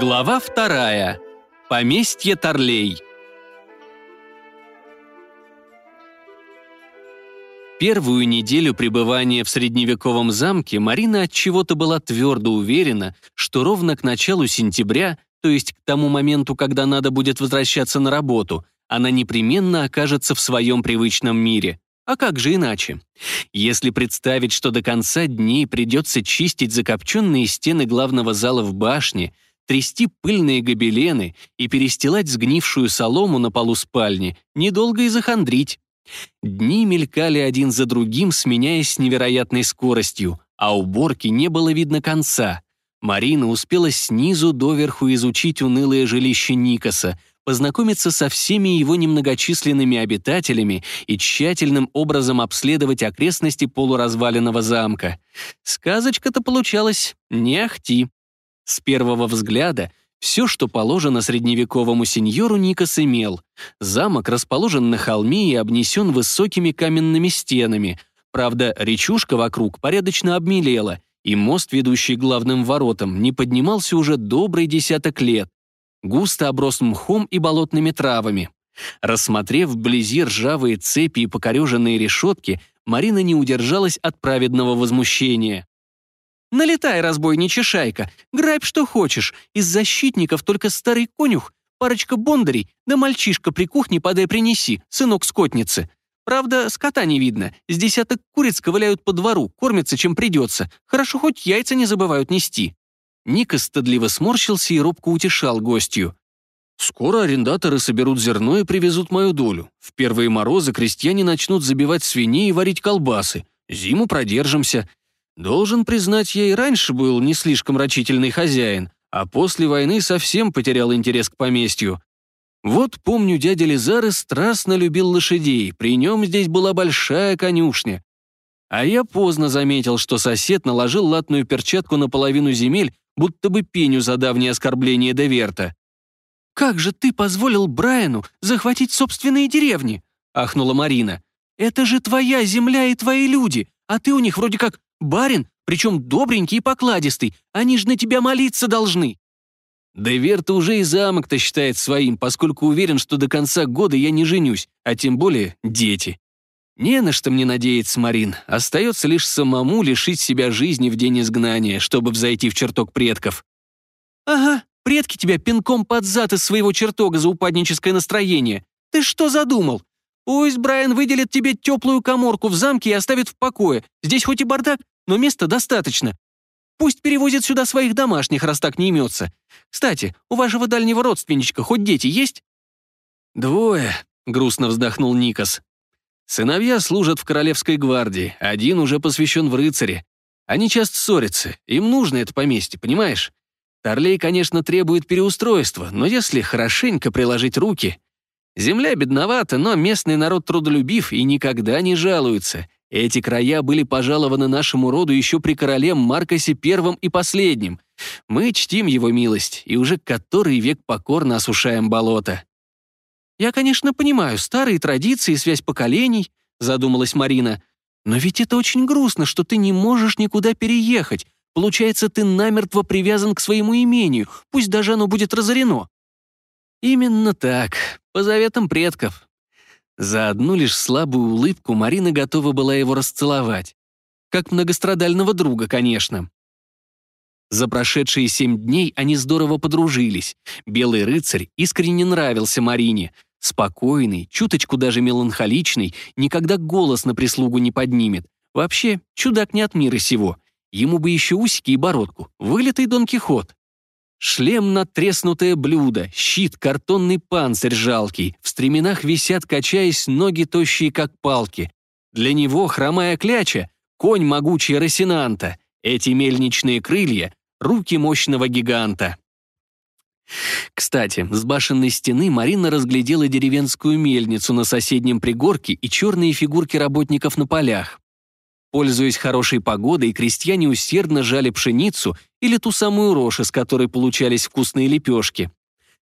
Глава вторая. Поместье Торлей. Первую неделю пребывания в средневековом замке Марина от чего-то была твердо уверена, что ровно к началу сентября, то есть к тому моменту, когда надо будет возвращаться на работу, она непременно окажется в своем привычном мире. А как же иначе? Если представить, что до конца дней придется чистить закопченные стены главного зала в башне, трясти пыльные гобелены и перестилать сгнившую солому на полу спальни, недолго и захандрить. Дни мелькали один за другим, сменяясь невероятной скоростью, а уборки не было видно конца. Марина успела снизу доверху изучить унылое жилище Никоса, познакомиться со всеми его немногочисленными обитателями и тщательным образом обследовать окрестности полуразваленного замка. Сказочка-то получалась не ахти. С первого взгляда все, что положено средневековому сеньору, Никос имел. Замок расположен на холме и обнесен высокими каменными стенами. Правда, речушка вокруг порядочно обмелела, и мост, ведущий главным воротам, не поднимался уже добрый десяток лет. Густо оброс мхом и болотными травами. Рассмотрев вблизи ржавые цепи и покореженные решетки, Марина не удержалась от праведного возмущения. Налетай, разбойничья шайка, грабь что хочешь. Из защитников только старый конюх, парочка бондарей, да мальчишка при кухне подай принеси, сынок скотницы. Правда, скота не видно. С десяток куриц ковыляют по двору, кормятся чем придется. Хорошо, хоть яйца не забывают нести». Ника стыдливо сморщился и робко утешал гостью. «Скоро арендаторы соберут зерно и привезут мою долю. В первые морозы крестьяне начнут забивать свиней и варить колбасы. Зиму продержимся. Должен признать, я и раньше был не слишком рачительный хозяин, а после войны совсем потерял интерес к поместью. Вот помню, дядя Лизары страстно любил лошадей, при нем здесь была большая конюшня. А я поздно заметил, что сосед наложил латную перчатку на половину земель, будто бы пеню за давнее оскорбление Деверта. «Как же ты позволил Брайану захватить собственные деревни?» — ахнула Марина. «Это же твоя земля и твои люди, а ты у них вроде как Барин, причем добренький и покладистый, они же на тебя молиться должны». Да Верта уже и замок-то считает своим, поскольку уверен, что до конца года я не женюсь, а тем более дети. Не на что мне надеяться, Марин. Остается лишь самому лишить себя жизни в день изгнания, чтобы взойти в чертог предков. Ага, предки тебя пинком под зад из своего чертога за упадническое настроение. Ты что задумал? Пусть Брайан выделит тебе теплую коморку в замке и оставит в покое. Здесь хоть и бардак, но места достаточно. Пусть перевозят сюда своих домашних, раз так не имется. Кстати, у вашего дальнего родственничка хоть дети есть?» «Двое», — грустно вздохнул Никас. «Сыновья служат в Королевской гвардии, один уже посвящен в рыцаре. Они часто ссорятся, им нужно это поместье, понимаешь? Торлей, конечно, требует переустройства, но если хорошенько приложить руки... Земля бедновата, но местный народ трудолюбив и никогда не жалуется. Эти края были пожалованы нашему роду еще при короле Маркосе первым и последним. Мы чтим его милость и уже который век покорно осушаем болото. «Я, конечно, понимаю старые традиции и связь поколений», задумалась Марина. «Но ведь это очень грустно, что ты не можешь никуда переехать. Получается, ты намертво привязан к своему имению, пусть даже оно будет разорено». «Именно так, по заветам предков», за одну лишь слабую улыбку Марина готова была его расцеловать. Как многострадального друга, конечно. За прошедшие семь дней они здорово подружились. Белый рыцарь искренне нравился Марине. Спокойный, чуточку даже меланхоличный, никогда голос на прислугу не поднимет. Вообще, чудак не от мира сего. Ему бы еще усики и бородку. Вылитый Дон Кихот. Шлем на треснутое блюдо, щит, картонный панцирь жалкий, в стременах висят, качаясь, ноги тощие, как палки. Для него хромая кляча — конь могучий Росинанта, эти мельничные крылья — руки мощного гиганта. Кстати, с башенной стены Марина разглядела деревенскую мельницу на соседнем пригорке и черные фигурки работников на полях. Пользуясь хорошей погодой, крестьяне усердно жали пшеницу или ту самую рожь, из которой получались вкусные лепешки.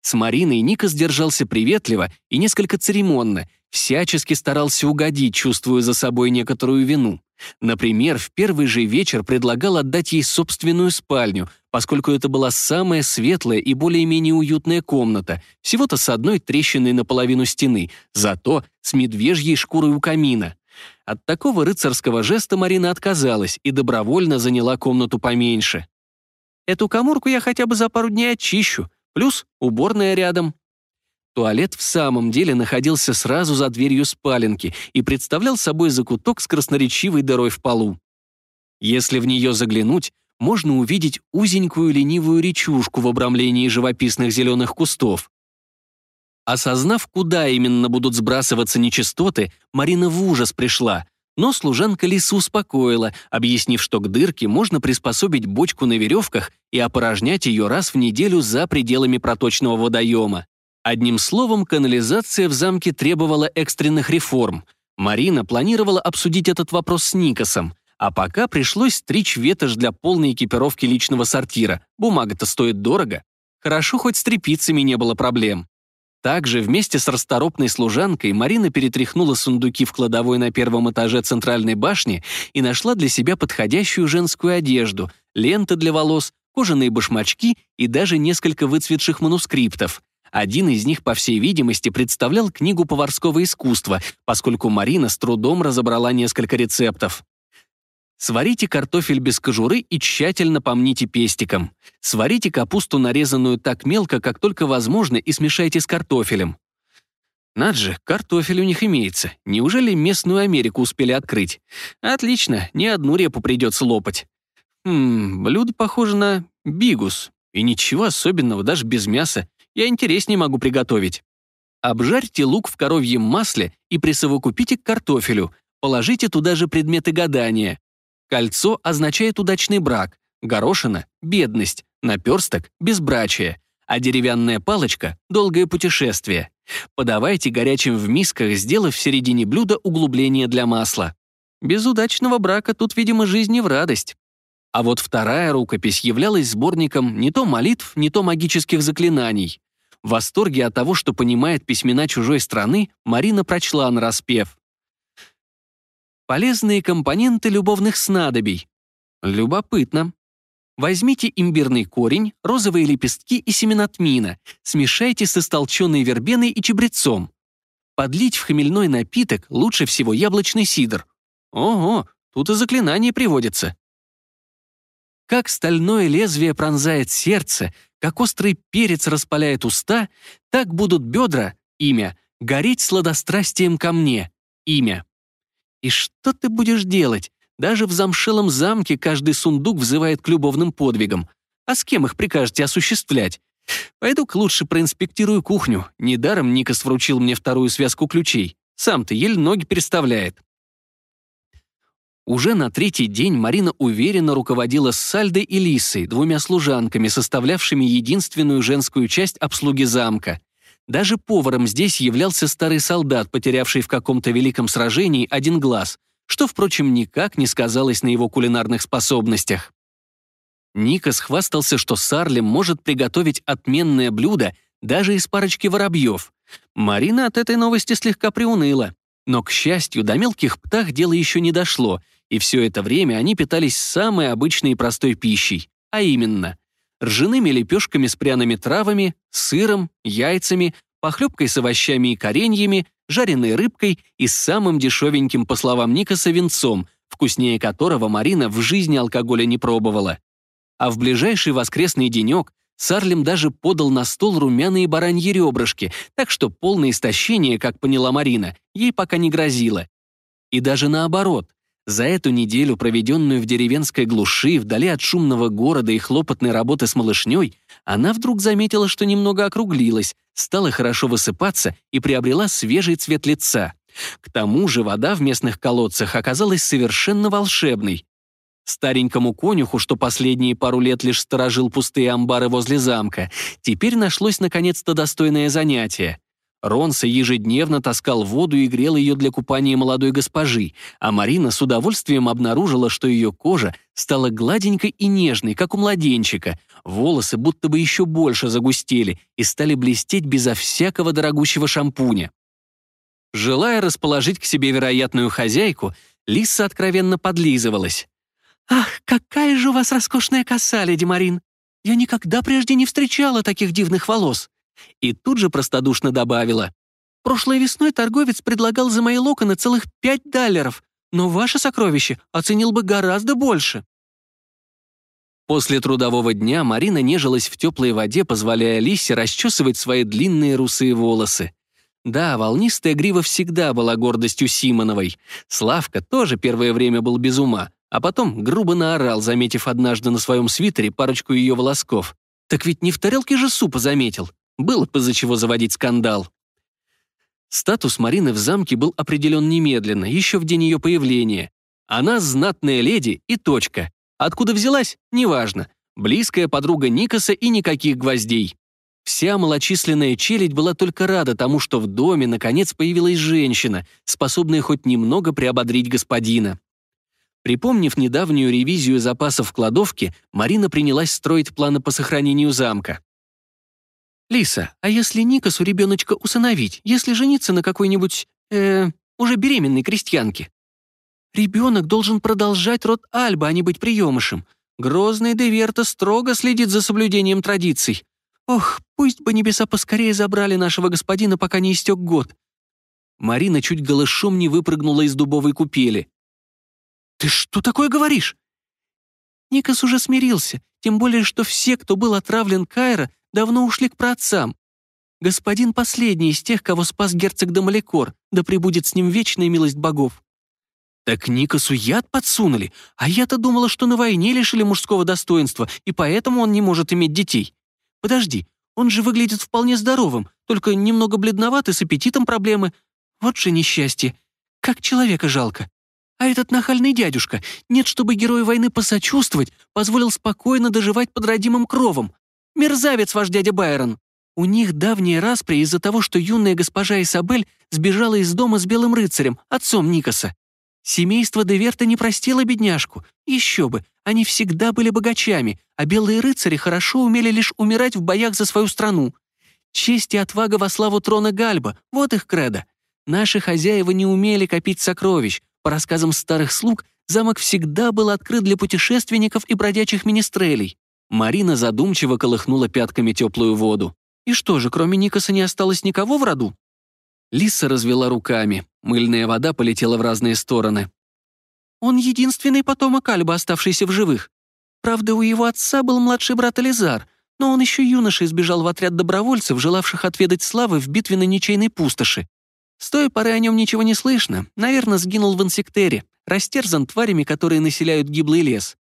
С Мариной Ника сдержался приветливо и несколько церемонно, всячески старался угодить, чувствуя за собой некоторую вину. Например, в первый же вечер предлагал отдать ей собственную спальню, поскольку это была самая светлая и более-менее уютная комната, всего-то с одной трещиной наполовину стены, зато с медвежьей шкурой у камина. От такого рыцарского жеста Марина отказалась и добровольно заняла комнату поменьше. «Эту коморку я хотя бы за пару дней очищу, плюс уборная рядом», Туалет в самом деле находился сразу за дверью спаленки и представлял собой закуток с красноречивой дырой в полу. Если в нее заглянуть, можно увидеть узенькую ленивую речушку в обрамлении живописных зеленых кустов. Осознав, куда именно будут сбрасываться нечистоты, Марина в ужас пришла, но служанка Лиса успокоила, объяснив, что к дырке можно приспособить бочку на веревках и опорожнять ее раз в неделю за пределами проточного водоема. Одним словом, канализация в замке требовала экстренных реформ. Марина планировала обсудить этот вопрос с Никосом, а пока пришлось стричь ветошь для полной экипировки личного сортира. Бумага-то стоит дорого. Хорошо, хоть с тряпицами не было проблем. Также вместе с расторопной служанкой Марина перетряхнула сундуки в кладовой на первом этаже центральной башни и нашла для себя подходящую женскую одежду, ленты для волос, кожаные башмачки и даже несколько выцветших манускриптов. Один из них, по всей видимости, представлял книгу поварского искусства, поскольку Марина с трудом разобрала несколько рецептов. Сварите картофель без кожуры и тщательно помните пестиком. Сварите капусту, нарезанную так мелко, как только возможно, и смешайте с картофелем. Над же, картофель у них имеется. Неужели местную Америку успели открыть? Отлично, ни одну репу придется лопать. Хм, блюдо похоже на бигус. И ничего особенного, даже без мяса я интереснее могу приготовить. Обжарьте лук в коровьем масле и присовокупите к картофелю. Положите туда же предметы гадания. Кольцо означает удачный брак, горошина — бедность, наперсток — безбрачие, а деревянная палочка — долгое путешествие. Подавайте горячим в мисках, сделав в середине блюда углубление для масла. Без удачного брака тут, видимо, жизнь не в радость. А вот вторая рукопись являлась сборником не то молитв, не то магических заклинаний. В восторге от того, что понимает письмена чужой страны, Марина прочла нараспев. Полезные компоненты любовных снадобий. Любопытно. Возьмите имбирный корень, розовые лепестки и семена тмина, смешайте с истолченной вербеной и чебрецом. Подлить в хмельной напиток лучше всего яблочный сидр. Ого, тут и заклинание приводится. Как стальное лезвие пронзает сердце, как острый перец распаляет уста, так будут бедра, имя, гореть сладострастием ко мне, имя. И что ты будешь делать? Даже в замшелом замке каждый сундук взывает к любовным подвигам. А с кем их прикажете осуществлять? Пойду-ка лучше проинспектирую кухню. Недаром Никас вручил мне вторую связку ключей. Сам-то еле ноги переставляет. Уже на третий день Марина уверенно руководила с Сальдой и Лисой, двумя служанками, составлявшими единственную женскую часть обслуги замка. Даже поваром здесь являлся старый солдат, потерявший в каком-то великом сражении один глаз, что, впрочем, никак не сказалось на его кулинарных способностях. Ника схвастался, что Сарлем может приготовить отменное блюдо даже из парочки воробьев. Марина от этой новости слегка приуныла. Но, к счастью, до мелких птах дело еще не дошло, и все это время они питались самой обычной и простой пищей, а именно ржаными лепешками с пряными травами, сыром, яйцами, похлебкой с овощами и кореньями, жареной рыбкой и самым дешевеньким, по словам Никаса, винцом, вкуснее которого Марина в жизни алкоголя не пробовала. А в ближайший воскресный денек Сарлем даже подал на стол румяные бараньи ребрышки, так что полное истощение, как поняла Марина, ей пока не грозило. И даже наоборот, за эту неделю, проведенную в деревенской глуши, вдали от шумного города и хлопотной работы с малышней, она вдруг заметила, что немного округлилась, стала хорошо высыпаться и приобрела свежий цвет лица. К тому же вода в местных колодцах оказалась совершенно волшебной. Старенькому конюху, что последние пару лет лишь сторожил пустые амбары возле замка, теперь нашлось наконец-то достойное занятие. Ронса ежедневно таскал воду и грел ее для купания молодой госпожи, а Марина с удовольствием обнаружила, что ее кожа стала гладенькой и нежной, как у младенчика, волосы будто бы еще больше загустели и стали блестеть безо всякого дорогущего шампуня. Желая расположить к себе вероятную хозяйку, Лиса откровенно подлизывалась. «Ах, какая же у вас роскошная коса, леди Марин! Я никогда прежде не встречала таких дивных волос!» И тут же простодушно добавила. «Прошлой весной торговец предлагал за мои локоны целых пять даллеров, но ваше сокровище оценил бы гораздо больше». После трудового дня Марина нежилась в теплой воде, позволяя Лисе расчесывать свои длинные русые волосы. Да, волнистая грива всегда была гордостью Симоновой. Славка тоже первое время был без ума, а потом грубо наорал, заметив однажды на своем свитере парочку ее волосков. Так ведь не в тарелке же супа заметил. Было из-за чего заводить скандал. Статус Марины в замке был определен немедленно, еще в день ее появления. Она знатная леди и точка. Откуда взялась? Неважно. Близкая подруга Никаса и никаких гвоздей. Вся малочисленная челядь была только рада тому, что в доме наконец появилась женщина, способная хоть немного приободрить господина. Припомнив недавнюю ревизию запасов в кладовке, Марина принялась строить планы по сохранению замка. «Лиса, а если Никасу ребеночка усыновить, если жениться на какой-нибудь, э, уже беременной крестьянке?» «Ребенок должен продолжать род Альба, а не быть приемышем. Грозный Деверта строго следит за соблюдением традиций. Ох, пусть бы небеса поскорее забрали нашего господина, пока не истек год». Марина чуть голышом не выпрыгнула из дубовой купели. «Ты что такое говоришь?» Никас уже смирился, тем более, что все, кто был отравлен Кайра, давно ушли к праотцам. Господин последний из тех, кого спас герцог Дамаликор, да пребудет с ним вечная милость богов. Так Никасу яд подсунули, а я-то думала, что на войне лишили мужского достоинства, и поэтому он не может иметь детей. Подожди, он же выглядит вполне здоровым, только немного бледноват и с аппетитом проблемы. Вот же несчастье. Как человека жалко. А этот нахальный дядюшка, нет, чтобы герою войны посочувствовать, позволил спокойно доживать под родимым кровом. Мерзавец ваш дядя Байрон. У них давние распри из-за того, что юная госпожа Исабель сбежала из дома с белым рыцарем, отцом Никаса. Семейство Деверта не простило бедняжку. Еще бы, они всегда были богачами, а белые рыцари хорошо умели лишь умирать в боях за свою страну. Честь и отвага во славу трона Гальба — вот их кредо. Наши хозяева не умели копить сокровищ, по рассказам старых слуг, замок всегда был открыт для путешественников и бродячих министрелей. Марина задумчиво колыхнула пятками теплую воду. И что же, кроме Никаса не осталось никого в роду? Лиса развела руками. Мыльная вода полетела в разные стороны. Он единственный потомок Альба, оставшийся в живых. Правда, у его отца был младший брат Элизар, но он еще юноша избежал в отряд добровольцев, желавших отведать славы в битве на ничейной пустоши. С той поры о нем ничего не слышно. Наверное, сгинул в инсектере, растерзан тварями, которые населяют гиблый лес.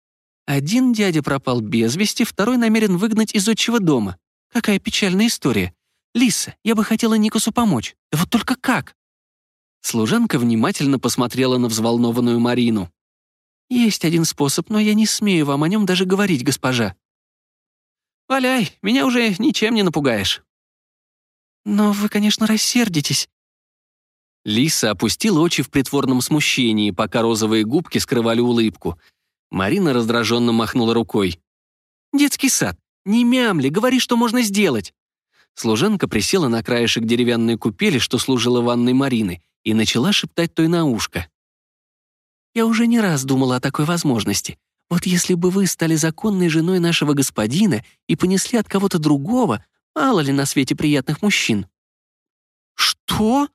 Один дядя пропал без вести, второй намерен выгнать из отчего дома. Какая печальная история. Лиса, я бы хотела Никусу помочь. Вот только как?» Служанка внимательно посмотрела на взволнованную Марину. «Есть один способ, но я не смею вам о нем даже говорить, госпожа». «Валяй, меня уже ничем не напугаешь». «Но вы, конечно, рассердитесь. Лиса опустила очи в притворном смущении, пока розовые губки скрывали улыбку. Марина раздраженно махнула рукой. «Детский сад! Не мямли, говори, что можно сделать!» Служанка присела на краешек деревянной купели, что служила ванной Марины, и начала шептать той на ушко. «Я уже не раз думала о такой возможности. Вот если бы вы стали законной женой нашего господина и понесли от кого-то другого, мало ли на свете приятных мужчин». «Что?»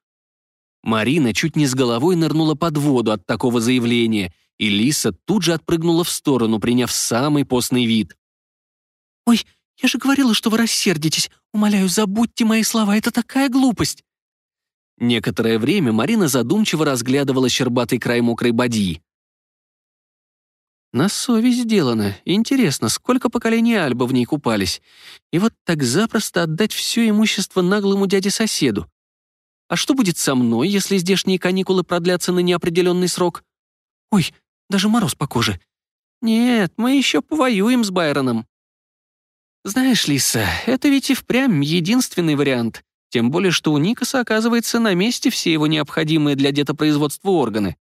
Марина чуть не с головой нырнула под воду от такого заявления, и Лиса тут же отпрыгнула в сторону, приняв самый постный вид. «Ой, я же говорила, что вы рассердитесь. Умоляю, забудьте мои слова, это такая глупость». Некоторое время Марина задумчиво разглядывала щербатый край мокрой бадьи. На совесть сделано. Интересно, сколько поколений Альба в ней купались. И вот так запросто отдать все имущество наглому дяде-соседу. А что будет со мной, если здешние каникулы продлятся на неопределенный срок? Ой, даже мороз по коже. Нет, мы еще повоюем с Байроном. Знаешь, Лиса, это ведь и впрямь единственный вариант. Тем более, что у Никаса оказывается на месте все его необходимые для детопроизводства органы.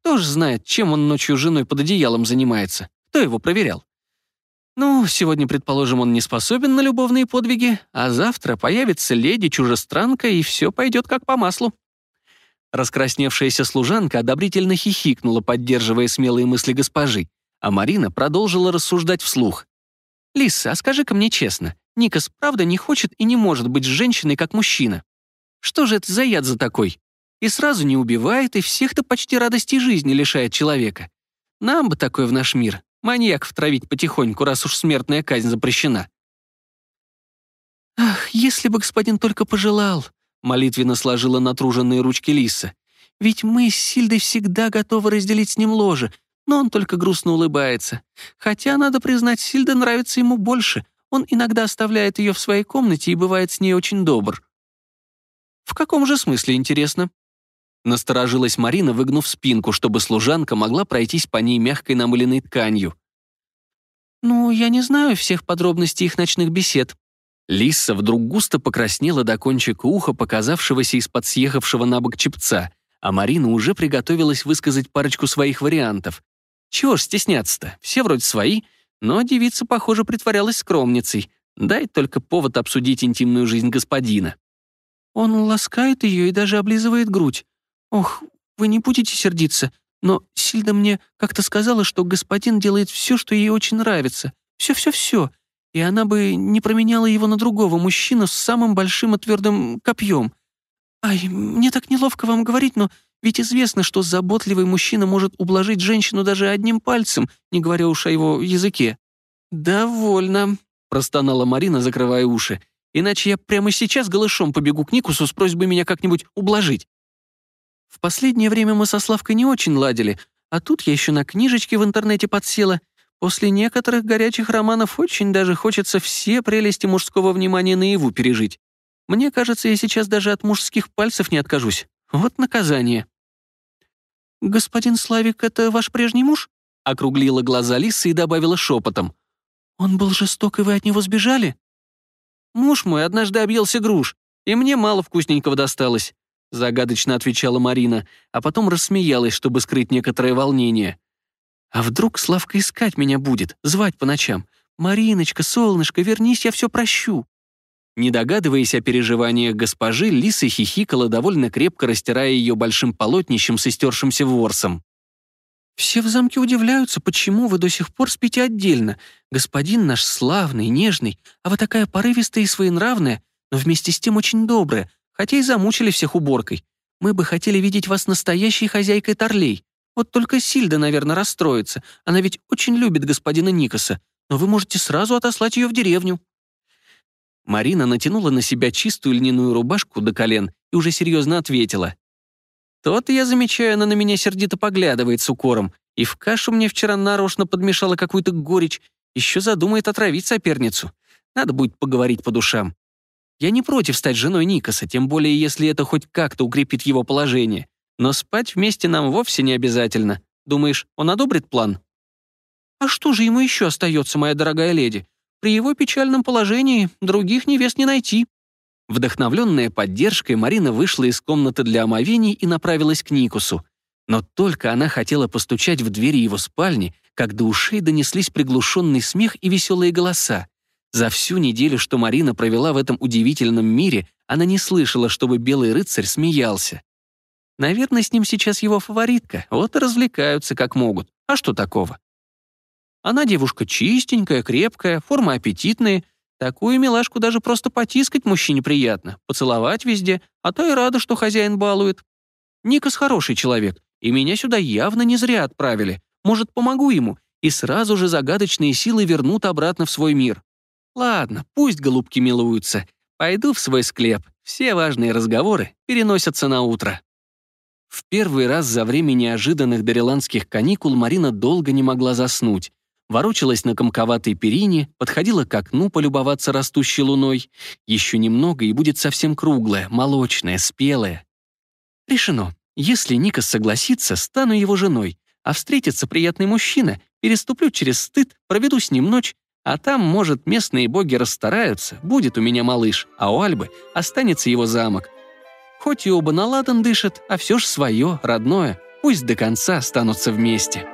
Кто ж знает, чем он ночью женой под одеялом занимается? Кто его проверял? Ну, сегодня, предположим, он не способен на любовные подвиги, а завтра появится леди-чужестранка, и все пойдет как по маслу. Раскрасневшаяся служанка одобрительно хихикнула, поддерживая смелые мысли госпожи, а Марина продолжила рассуждать вслух. «Лиса, а скажи-ка мне честно, Никас правда не хочет и не может быть с женщиной, как мужчина? Что же это за яд за такой? И сразу не убивает, и всех-то почти радости жизни лишает человека. Нам бы такое в наш мир. Маньяков травить потихоньку, раз уж смертная казнь запрещена». «Ах, если бы господин только пожелал», молитвенно сложила натруженные ручки Лиса. «Ведь мы с Сильдой всегда готовы разделить с ним ложе, но он только грустно улыбается. Хотя, надо признать, Сильда нравится ему больше. Он иногда оставляет ее в своей комнате и бывает с ней очень добр». «В каком же смысле, интересно?» Насторожилась Марина, выгнув спинку, чтобы служанка могла пройтись по ней мягкой намыленной тканью. «Ну, я не знаю всех подробностей их ночных бесед», Лиса вдруг густо покраснела до кончика уха, показавшегося из-под съехавшего на бок чепца, а Марина уже приготовилась высказать парочку своих вариантов. Чего ж стесняться-то, все вроде свои, но девица, похоже, притворялась скромницей. Дай только повод обсудить интимную жизнь господина. Он ласкает ее и даже облизывает грудь. Ох, вы не будете сердиться, но Сильда мне как-то сказала, что господин делает все, что ей очень нравится. Все-все-все и она бы не променяла его на другого мужчину с самым большим и твердым копьем. Ай, мне так неловко вам говорить, но ведь известно, что заботливый мужчина может ублажить женщину даже одним пальцем, не говоря уж о его языке. «Довольно», — простонала Марина, закрывая уши. «Иначе я прямо сейчас голышом побегу к Никусу с просьбой меня как-нибудь ублажить». В последнее время мы со Славкой не очень ладили, а тут я еще на книжечке в интернете подсела После некоторых горячих романов очень даже хочется все прелести мужского внимания наяву пережить. Мне кажется, я сейчас даже от мужских пальцев не откажусь. Вот наказание. «Господин Славик, это ваш прежний муж?» округлила глаза Лисы и добавила шепотом. «Он был жесток, и вы от него сбежали?» «Муж мой однажды объелся груш, и мне мало вкусненького досталось», загадочно отвечала Марина, а потом рассмеялась, чтобы скрыть некоторое волнение. А вдруг Славка искать меня будет, звать по ночам? «Мариночка, солнышко, вернись, я все прощу». Не догадываясь о переживаниях госпожи, Лиса хихикала, довольно крепко растирая ее большим полотнищем с истершимся ворсом. «Все в замке удивляются, почему вы до сих пор спите отдельно. Господин наш славный, нежный, а вы такая порывистая и своенравная, но вместе с тем очень добрая, хотя и замучили всех уборкой. Мы бы хотели видеть вас настоящей хозяйкой Торлей. Вот только Сильда, наверное, расстроится. Она ведь очень любит господина Никаса. Но вы можете сразу отослать ее в деревню». Марина натянула на себя чистую льняную рубашку до колен и уже серьезно ответила. «Тот, я замечаю, она на меня сердито поглядывает с укором, и в кашу мне вчера нарочно подмешала какую-то горечь, еще задумает отравить соперницу. Надо будет поговорить по душам. Я не против стать женой Никаса, тем более если это хоть как-то укрепит его положение. Но спать вместе нам вовсе не обязательно. Думаешь, он одобрит план? А что же ему еще остается, моя дорогая леди? При его печальном положении других невест не найти. Вдохновленная поддержкой, Марина вышла из комнаты для омовений и направилась к Никусу. Но только она хотела постучать в двери его спальни, как до ушей донеслись приглушенный смех и веселые голоса. За всю неделю, что Марина провела в этом удивительном мире, она не слышала, чтобы белый рыцарь смеялся. Наверное, с ним сейчас его фаворитка, вот и развлекаются как могут. А что такого? Она девушка чистенькая, крепкая, форма аппетитная. Такую милашку даже просто потискать мужчине приятно, поцеловать везде, а то и рада, что хозяин балует. Никас хороший человек, и меня сюда явно не зря отправили. Может, помогу ему, и сразу же загадочные силы вернут обратно в свой мир. Ладно, пусть голубки милуются. Пойду в свой склеп. Все важные разговоры переносятся на утро. В первый раз за время неожиданных дариландских каникул Марина долго не могла заснуть. Ворочалась на комковатой перине, подходила к окну полюбоваться растущей луной. Еще немного, и будет совсем круглая, молочная, спелая. Решено. Если Никас согласится, стану его женой, а встретится приятный мужчина, переступлю через стыд, проведу с ним ночь, а там, может, местные боги расстараются, будет у меня малыш, а у Альбы останется его замок. Хоть и оба на ладан дышат, а все ж свое, родное. Пусть до конца останутся вместе.